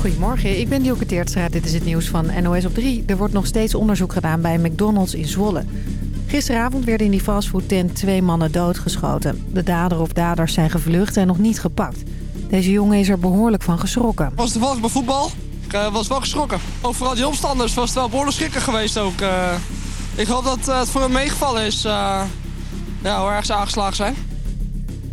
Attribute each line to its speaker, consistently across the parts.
Speaker 1: Goedemorgen, ik ben Dielke Teertstra. Dit is het nieuws van NOS op 3. Er wordt nog steeds onderzoek gedaan bij McDonald's in Zwolle. Gisteravond werden in die fastfoodtent twee mannen doodgeschoten. De dader of daders zijn gevlucht en nog niet gepakt. Deze jongen is er behoorlijk van geschrokken.
Speaker 2: was toevallig bij voetbal. Ik uh, was wel geschrokken. Ook vooral die omstanders was het wel behoorlijk schrikken geweest ook. Uh, ik hoop dat uh, het voor hem meegevallen is. ja, hoe erg ze aangeslagen zijn.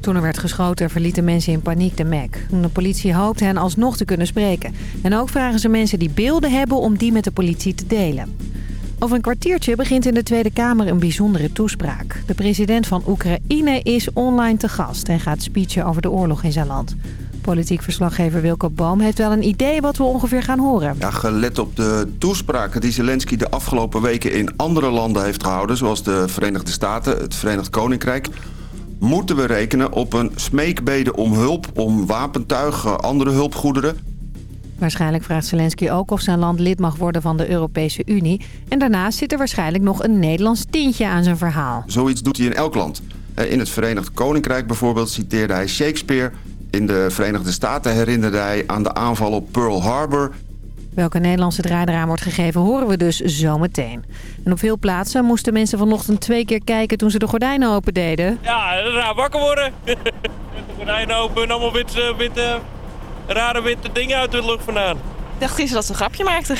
Speaker 1: Toen er werd geschoten verlieten mensen in paniek de Mac. De politie hoopt hen alsnog te kunnen spreken. En ook vragen ze mensen die beelden hebben om die met de politie te delen. Over een kwartiertje begint in de Tweede Kamer een bijzondere toespraak. De president van Oekraïne is online te gast en gaat speechen over de oorlog in zijn land. Politiek verslaggever Wilco Boom heeft wel een idee wat we ongeveer gaan horen.
Speaker 3: Ja, gelet op de toespraken die Zelensky de afgelopen weken in andere landen heeft gehouden... zoals de Verenigde Staten, het Verenigd Koninkrijk... moeten we rekenen op een smeekbede om hulp, om wapentuigen, andere hulpgoederen...
Speaker 1: Waarschijnlijk vraagt Zelensky ook of zijn land lid mag worden van de Europese Unie. En daarnaast zit er waarschijnlijk nog een Nederlands tintje aan zijn verhaal.
Speaker 3: Zoiets doet hij in elk land. In het Verenigd Koninkrijk bijvoorbeeld citeerde hij Shakespeare... In de Verenigde Staten herinnerde hij aan de aanval op Pearl Harbor.
Speaker 1: Welke Nederlandse draai eraan wordt gegeven horen we dus zometeen. En op veel plaatsen moesten mensen vanochtend twee keer kijken toen ze de gordijnen open deden.
Speaker 4: Ja, raar wakker worden. de gordijnen open en allemaal witte, witte, rare witte dingen uit de lucht vandaan.
Speaker 5: Ik dacht gisteren dat ze een grapje maakten.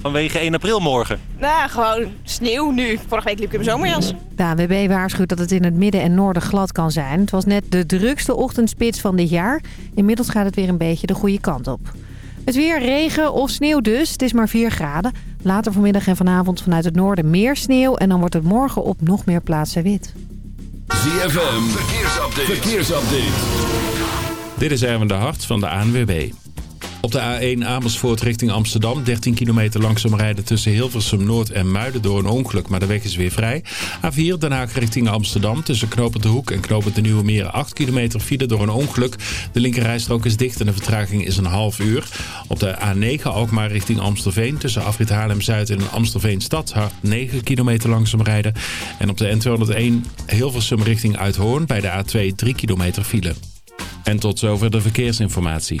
Speaker 4: Vanwege 1 april morgen?
Speaker 5: Nou, gewoon sneeuw nu. Vorige week liep ik in mijn zomerjas.
Speaker 1: De ANWB waarschuwt dat het in het midden en noorden glad kan zijn. Het was net de drukste ochtendspits van dit jaar. Inmiddels gaat het weer een beetje de goede kant op. Het weer, regen of sneeuw dus. Het is maar 4 graden. Later vanmiddag en vanavond vanuit het noorden meer sneeuw. En dan wordt het morgen op nog meer plaatsen wit.
Speaker 6: ZFM, verkeersupdate. verkeersupdate. Dit is Erwin de Hart van de ANWB. Op de A1 Amersfoort richting Amsterdam. 13 kilometer langzaam rijden tussen Hilversum Noord en Muiden door een ongeluk. Maar de weg is weer vrij. A4 Den Haag richting Amsterdam. Tussen Knopend de Hoek en Knopend de Nieuwe Meer. 8 kilometer file door een ongeluk. De linkerrijstrook is dicht en de vertraging is een half uur. Op de A9 Alkmaar richting Amstelveen. Tussen Afrit Haarlem-Zuid en Amstelveen Stad. 9 kilometer langzaam rijden. En op de N201 Hilversum richting Uithoorn. Bij de A2 3 kilometer file. En tot zover de verkeersinformatie.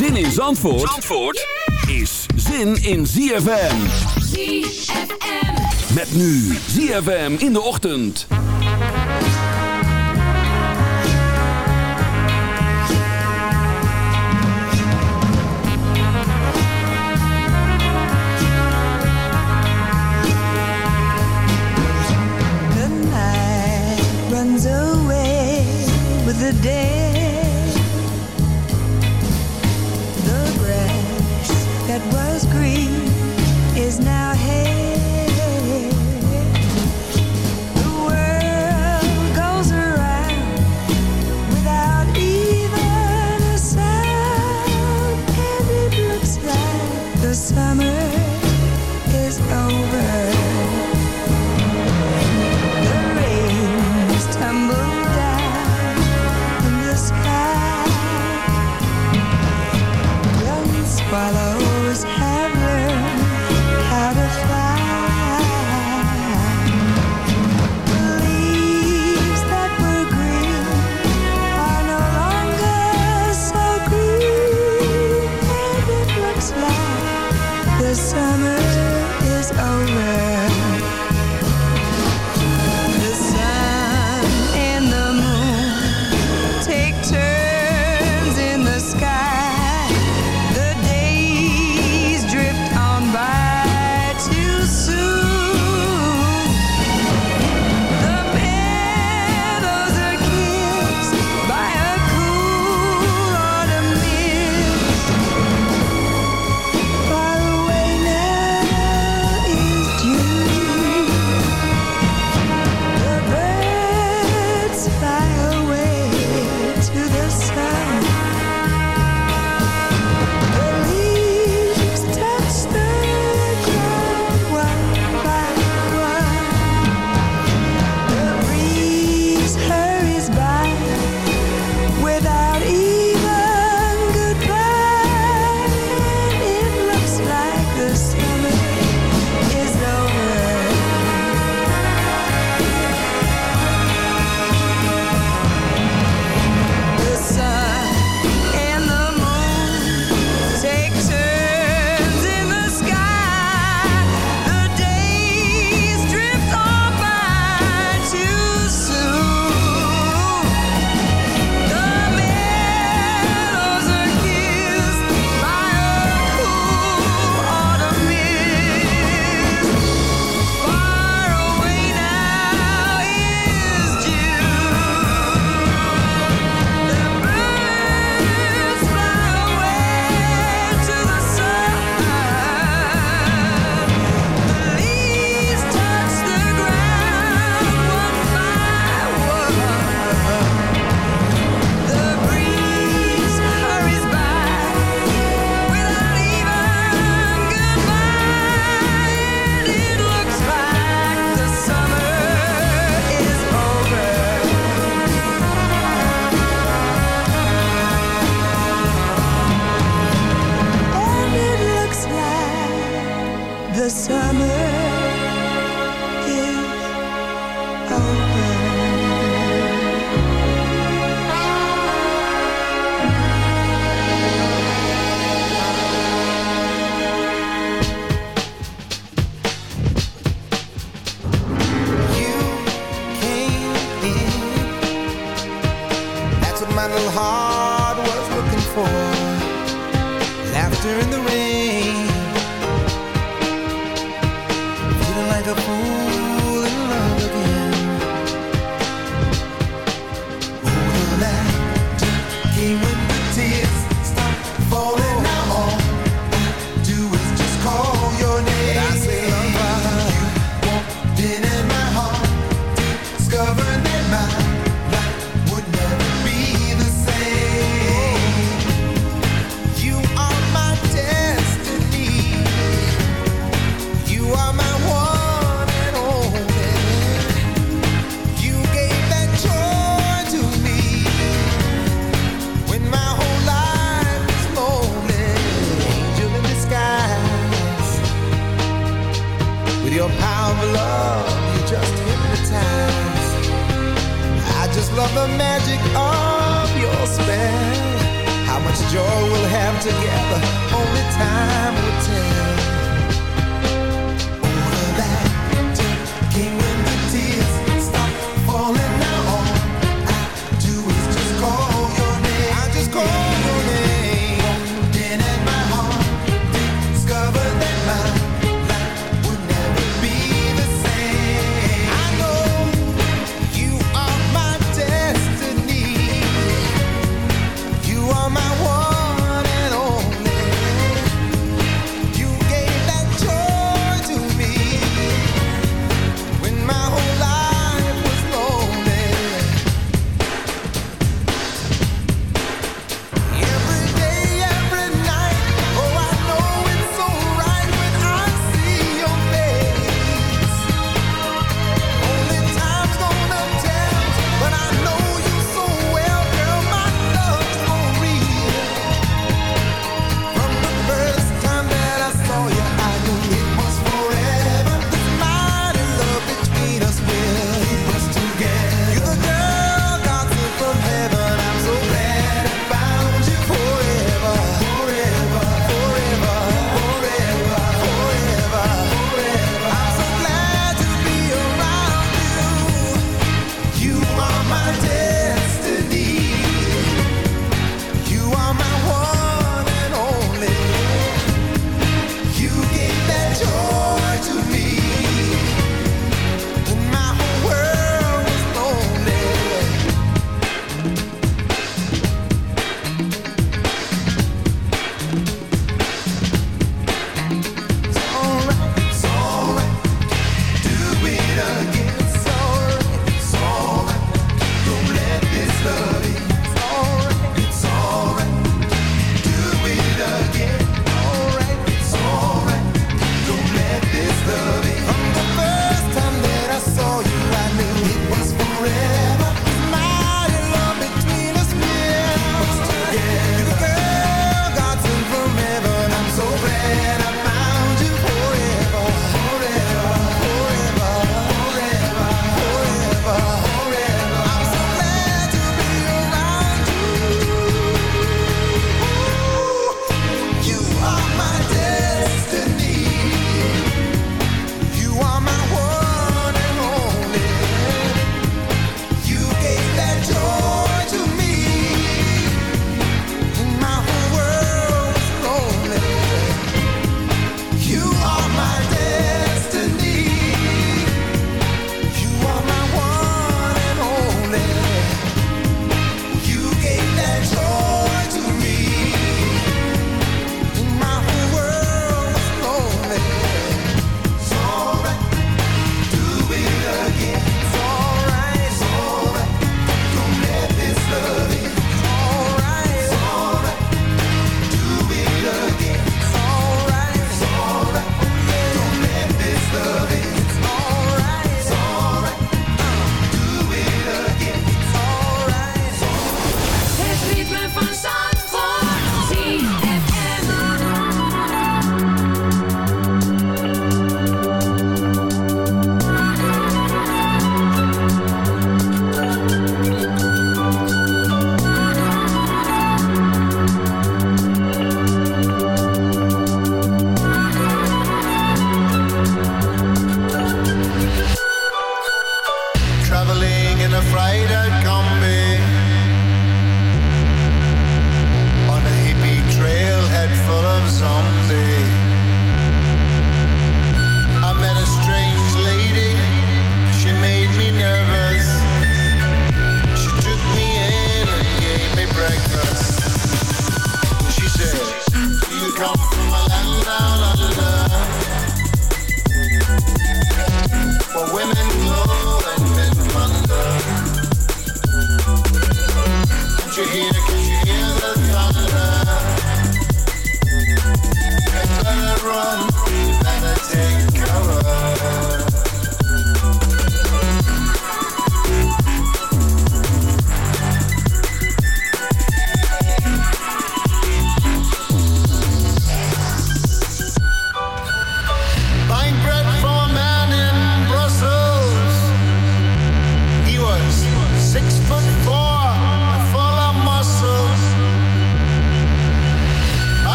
Speaker 6: Zin in Zandvoort, Zandvoort is zin in ZFM.
Speaker 7: ZFM.
Speaker 6: Met nu ZFM in de ochtend.
Speaker 8: The night runs away with the day.
Speaker 9: agree.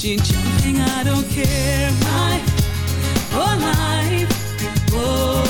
Speaker 9: Gucci jumping, I don't care. My whole life, whoa.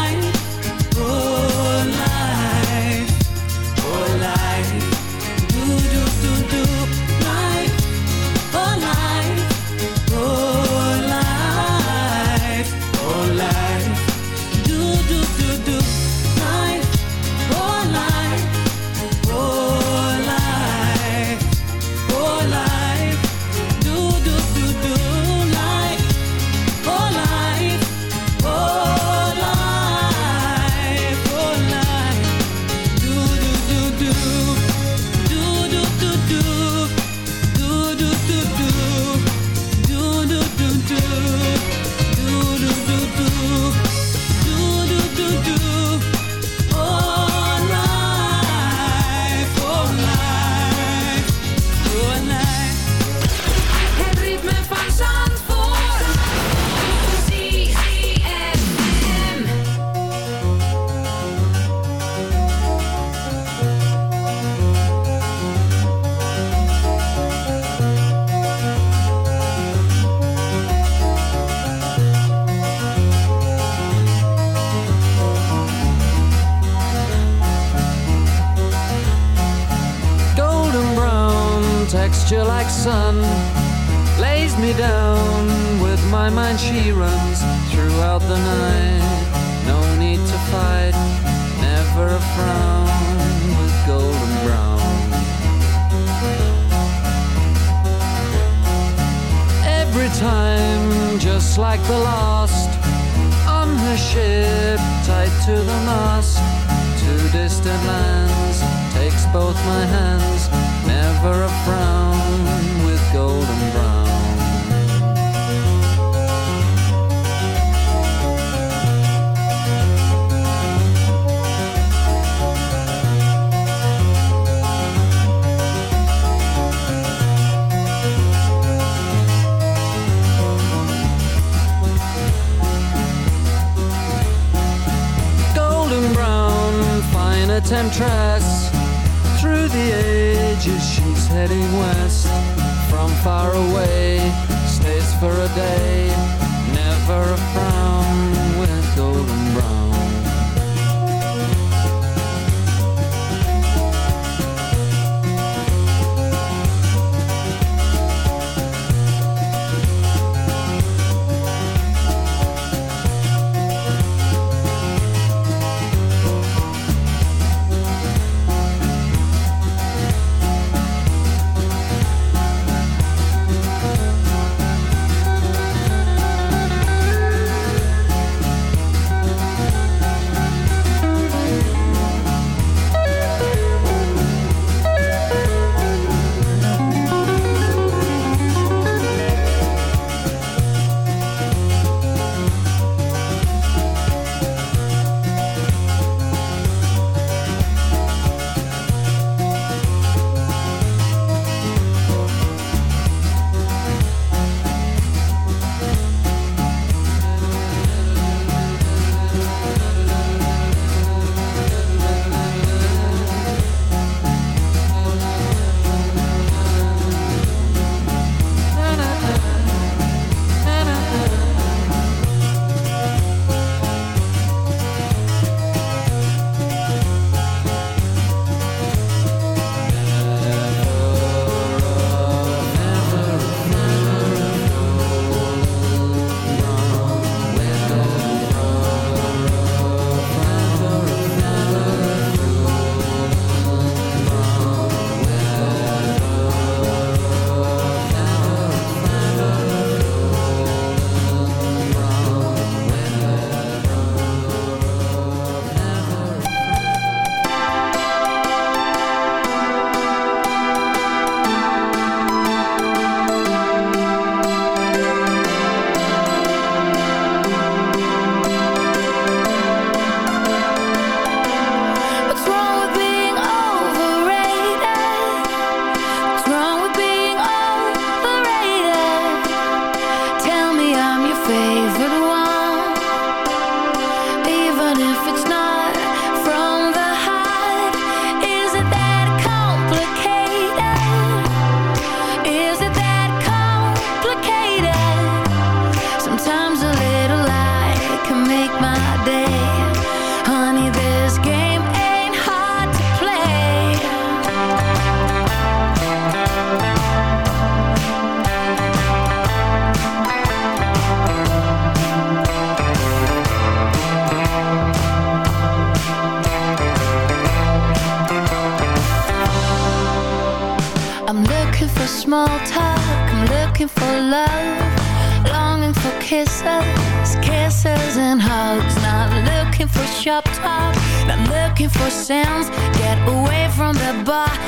Speaker 7: Bar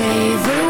Speaker 7: favorite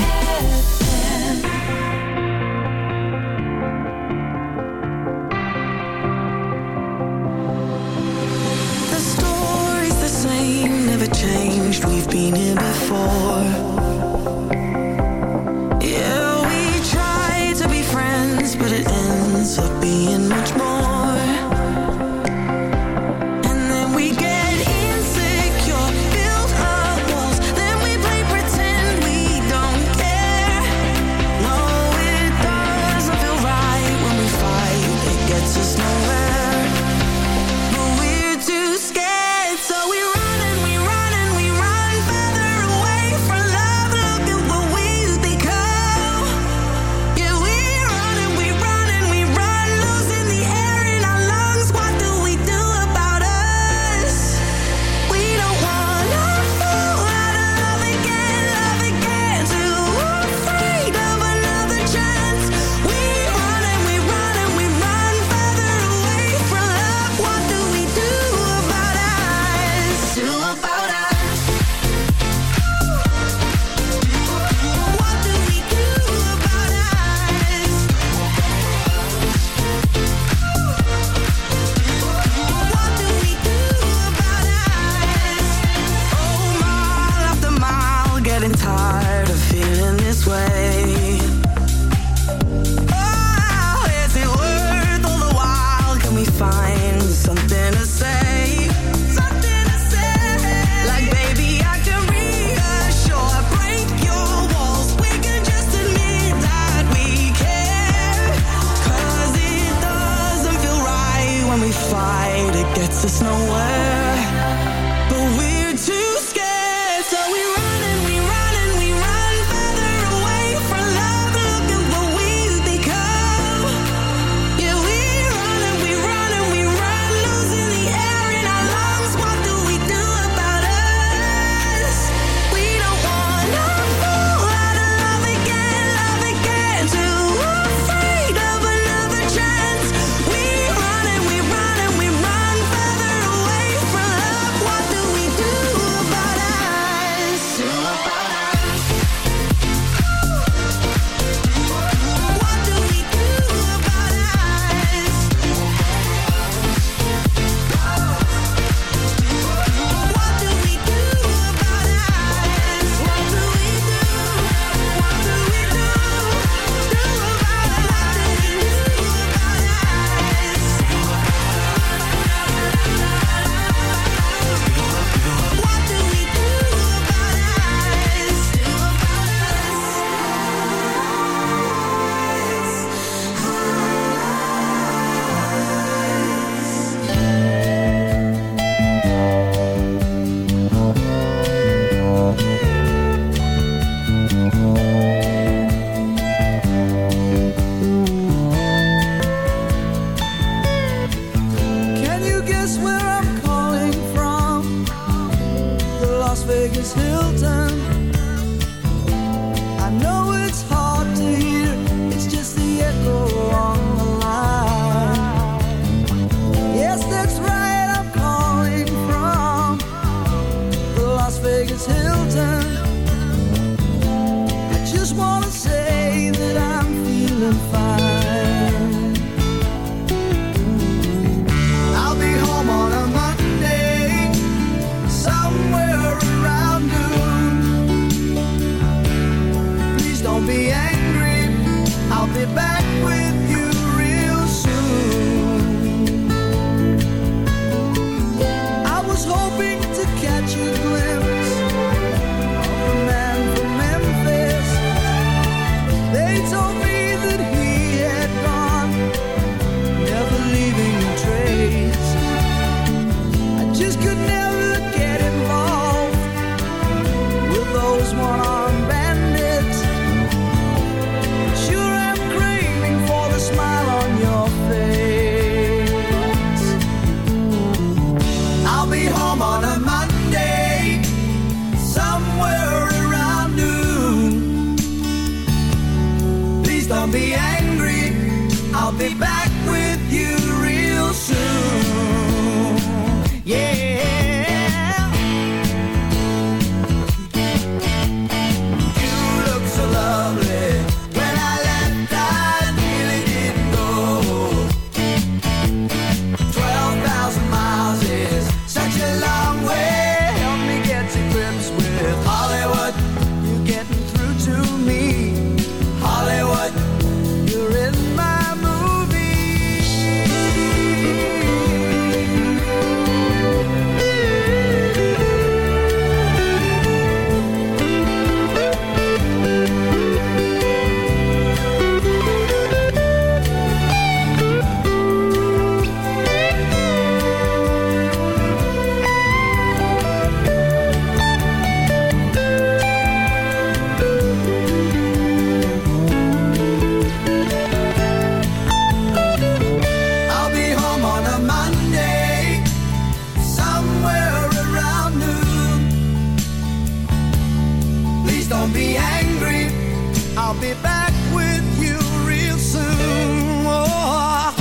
Speaker 10: I'll be back with you real soon. Oh,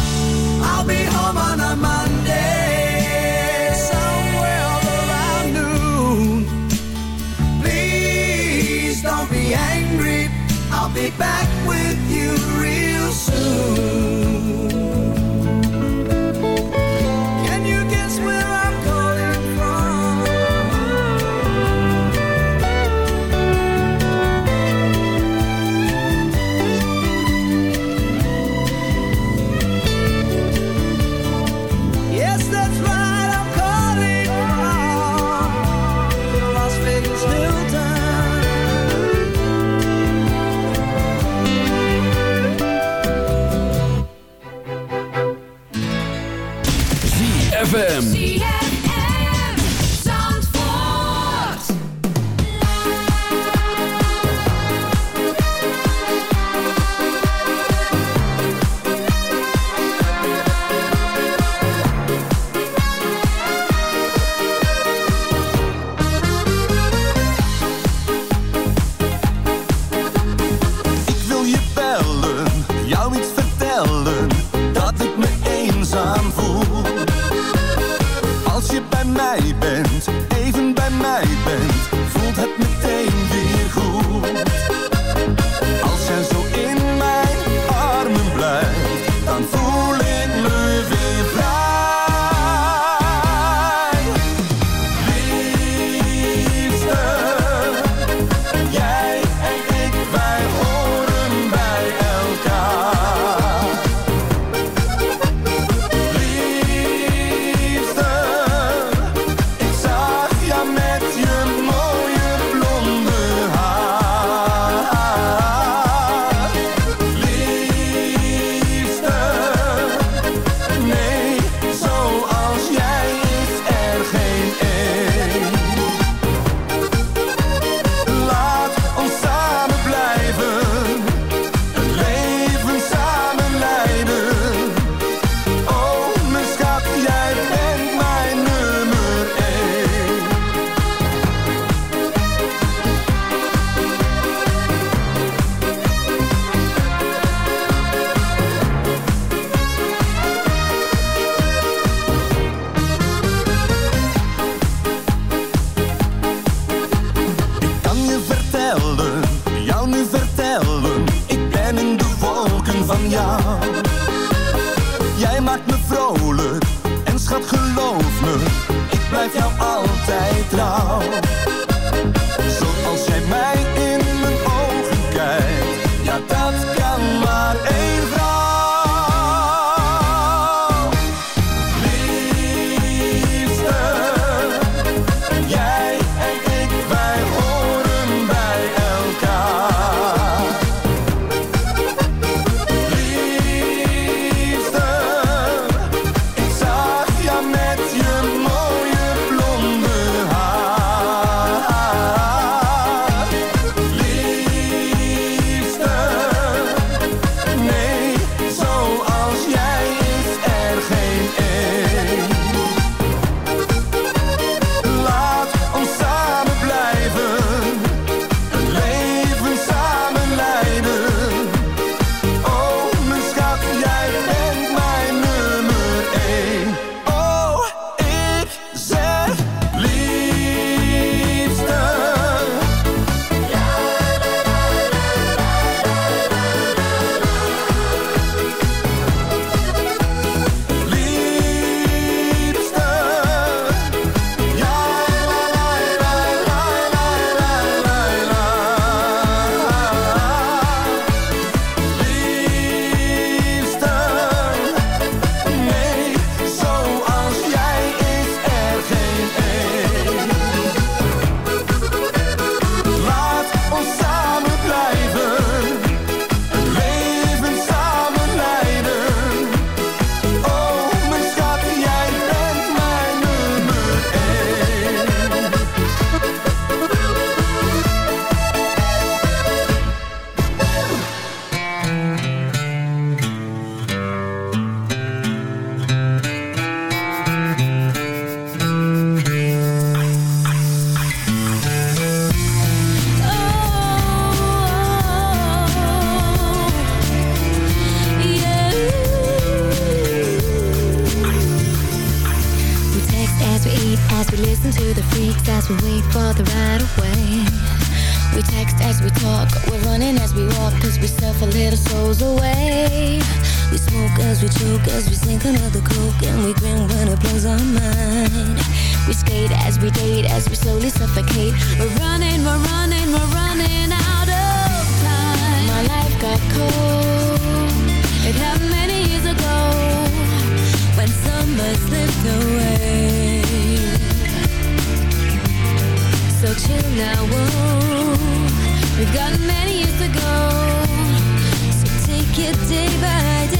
Speaker 10: I'll be home on a Monday, somewhere around noon. Please don't be angry. I'll be back with you real soon.
Speaker 7: Chill now, whoa. We've got many years to go. So take it day by day.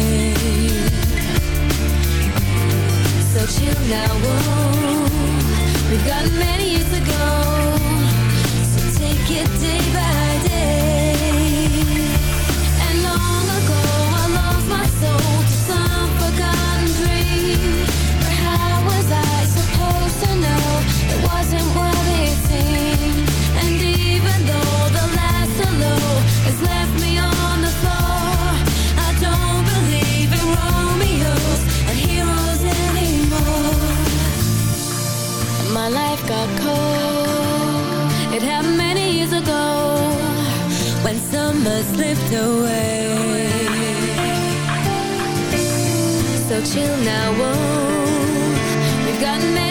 Speaker 7: Chill now. We've got many years to go. So take it day by day. And long ago, I lost my soul to some forgotten dream. But how was I supposed to know it wasn't what it seemed? It happened many years ago when summer slipped away. So chill now, whoa. We've got many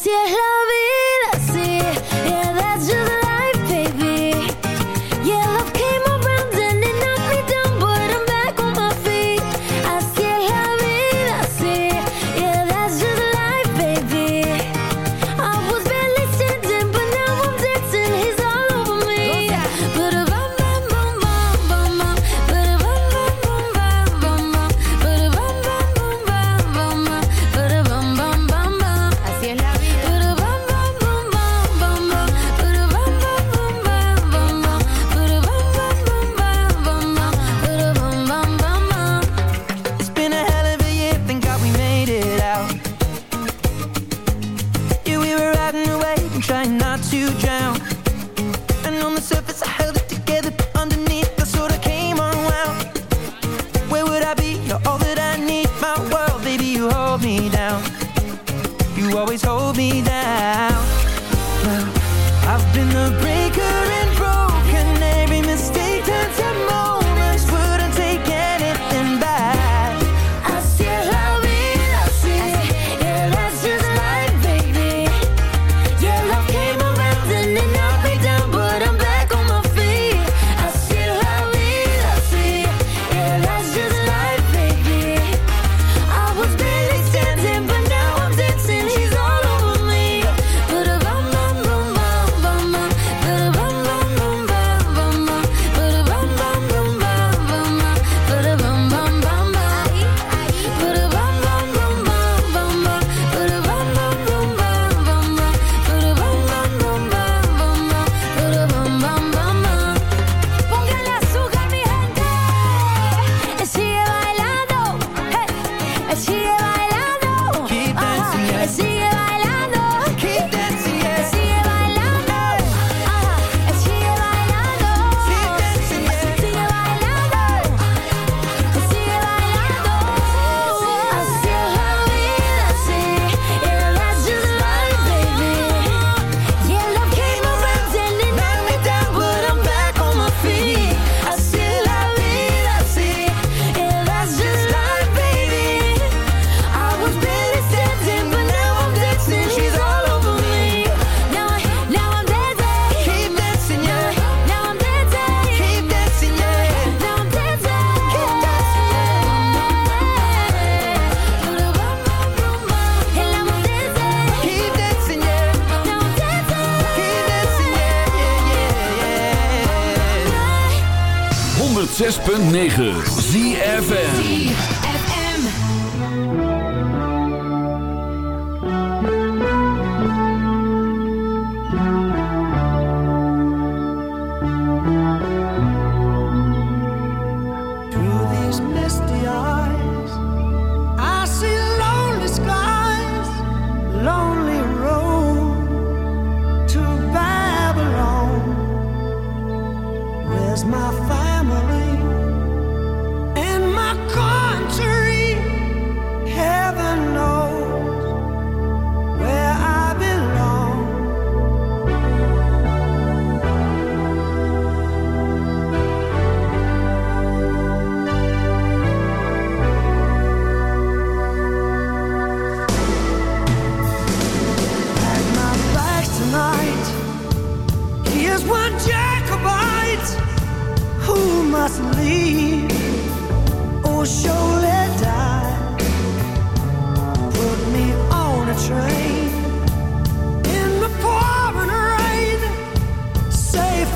Speaker 7: así es la vida.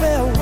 Speaker 11: farewell.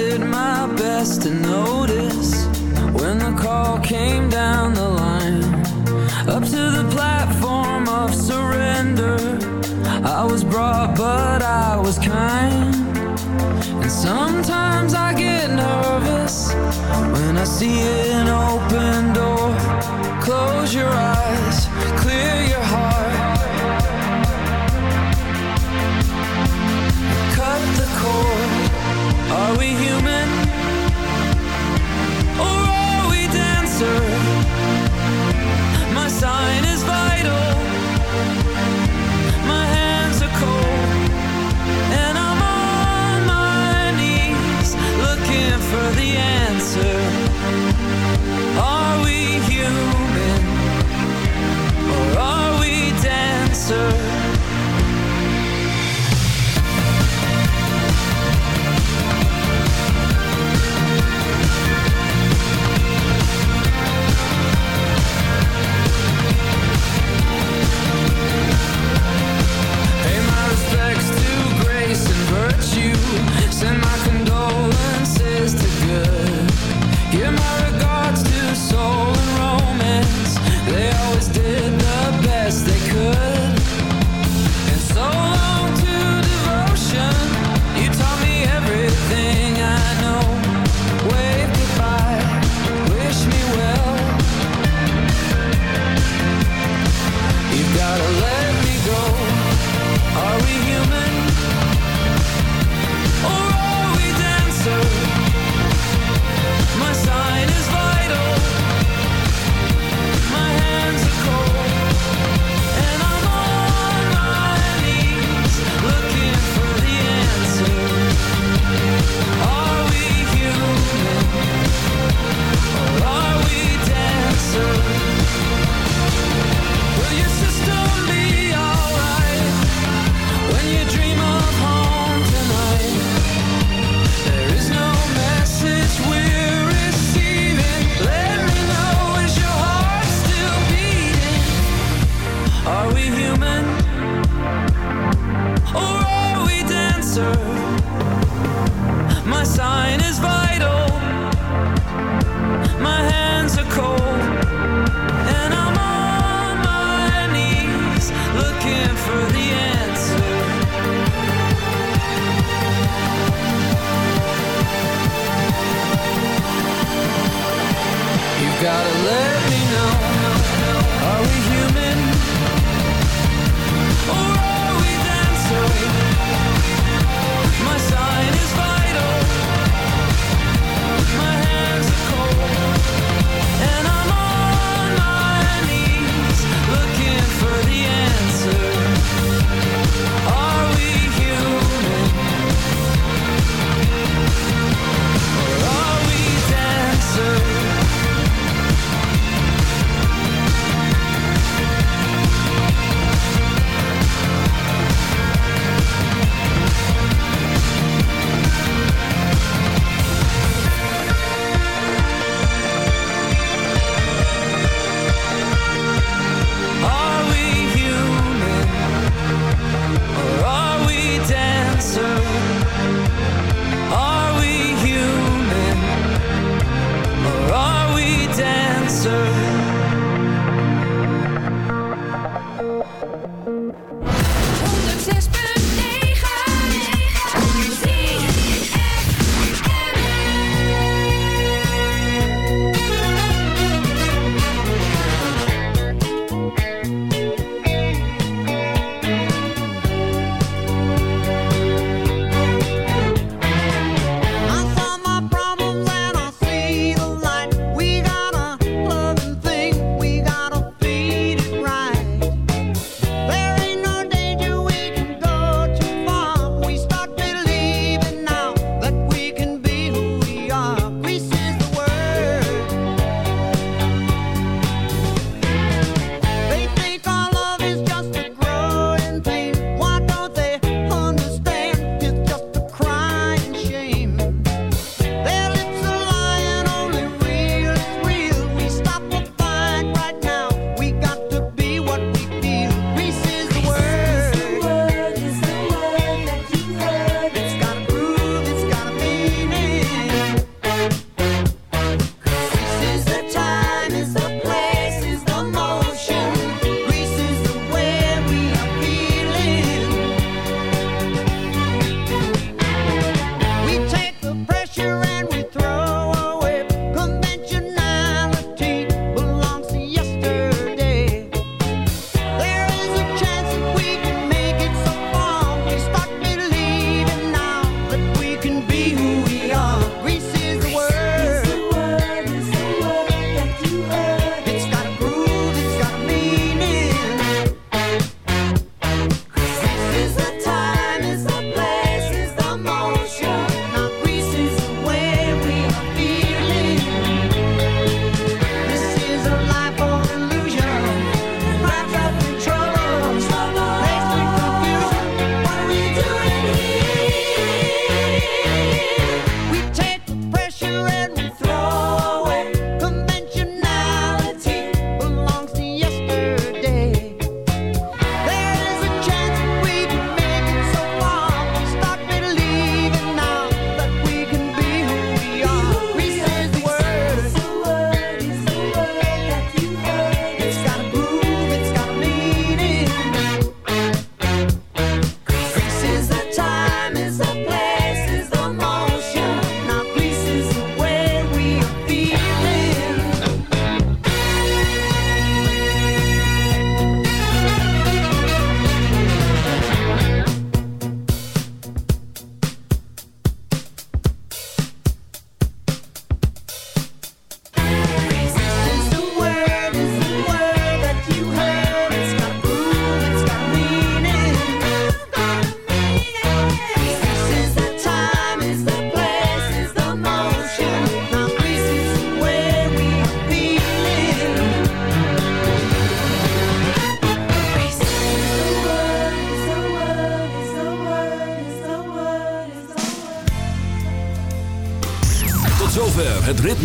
Speaker 12: Did my best to notice when the call came down the line. Up to the platform of surrender. I was brought, but I was kind. And sometimes I get nervous when I see an open door. Close your eyes, clear your heart. Are we human?